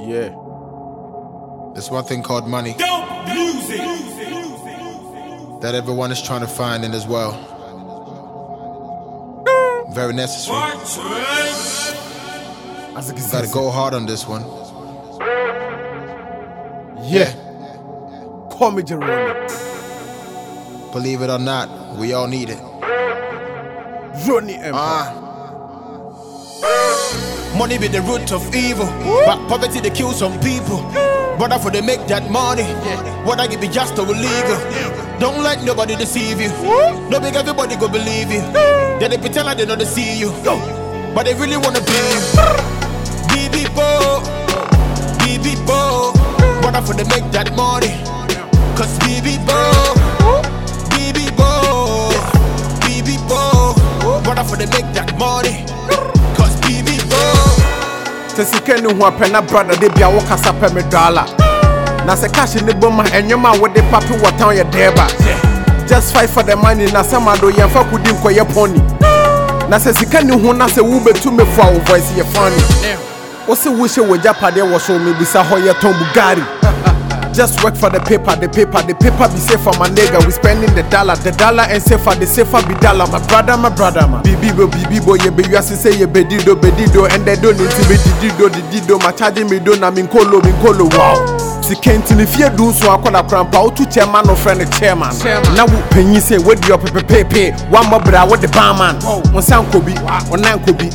Yeah. There's one thing called money Dope music. that everyone is trying to find in as well. Very necessary. As Gotta go hard on this one. Yeah. Call me Jerome. Believe it or not, we all need it. Ronnie M. Ah. Money be the root of evil, but poverty they kill some people. Brother, for they make that money, what I give be just or illegal. Don't let nobody deceive you. No make everybody go believe you. Then they pretend like they they see you, but they really wanna be you. BB Bo, BB Bo, brother, for they make that money. Cause BB Bo, BB Bo, BB Bo, brother, for they make that money. Sɛ sika ne ho apɛ na brada de bia wokasa pɛ me dɔala na sɛ cash ne bɔ ma ɛnwom a wode pape wɔ town yɛ dɛɛba just fight for the money na sɛ mado yɛmfa kodi nkɔyɛ pɔni na sɛ sika ne ho na sɛ wobɛtu me fo a wo voice yɛ fane wo se wohyɛ w'agyapadeɛ wɔ so mebisa hɔ yɛtɔn bugari Just work for the paper, the paper, the paper be safe for my nigga. We spending the dollar, the dollar and safer, the safer be dollar. My brother, my brother, man. Bibi bo, bibi bo, ye be you say ye be dido, be dido, and they don't need to be dido, the dido. My charging me do na min kolo, min kolo, wow. Si kenti ni fie dun so akola krampa o tu chairman no friend chairman. Na wo panyi say we di op pepepe, one more bra what the barman. On san kobi, on nan kobi.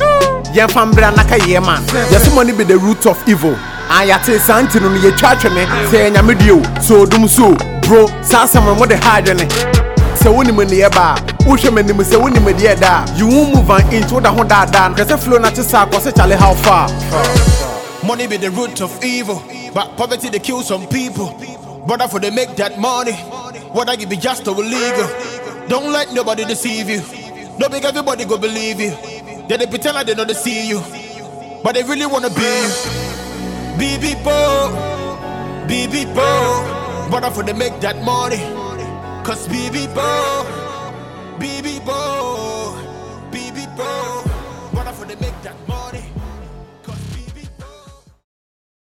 Yɛmfa mbra naka yɛ man yɛsɛ money be the root of evil a yɛate saa nti no no yɛtwa twene sɛ ɛnyame die o sɛ ɔdom so bro saa asɛm no mode ha adwene sɛ wonim neyɛ ba a wohwɛ m'anim sɛ wonim deɛ da a you won't move an inch woda ho daadaa no hwɛ sɛ flow no akye saa kɔ sɛ kyale how far Money be the root of evil, but poverty they kill some people. Brother, for they make that money, what I give be just or illegal. Don't let nobody deceive you. Don't make everybody go believe you. Then they pretend like they they see you, but they really wanna be you. BB Bo, BB Bo. But I for to make that money. Cause BB Bo, BB Bo.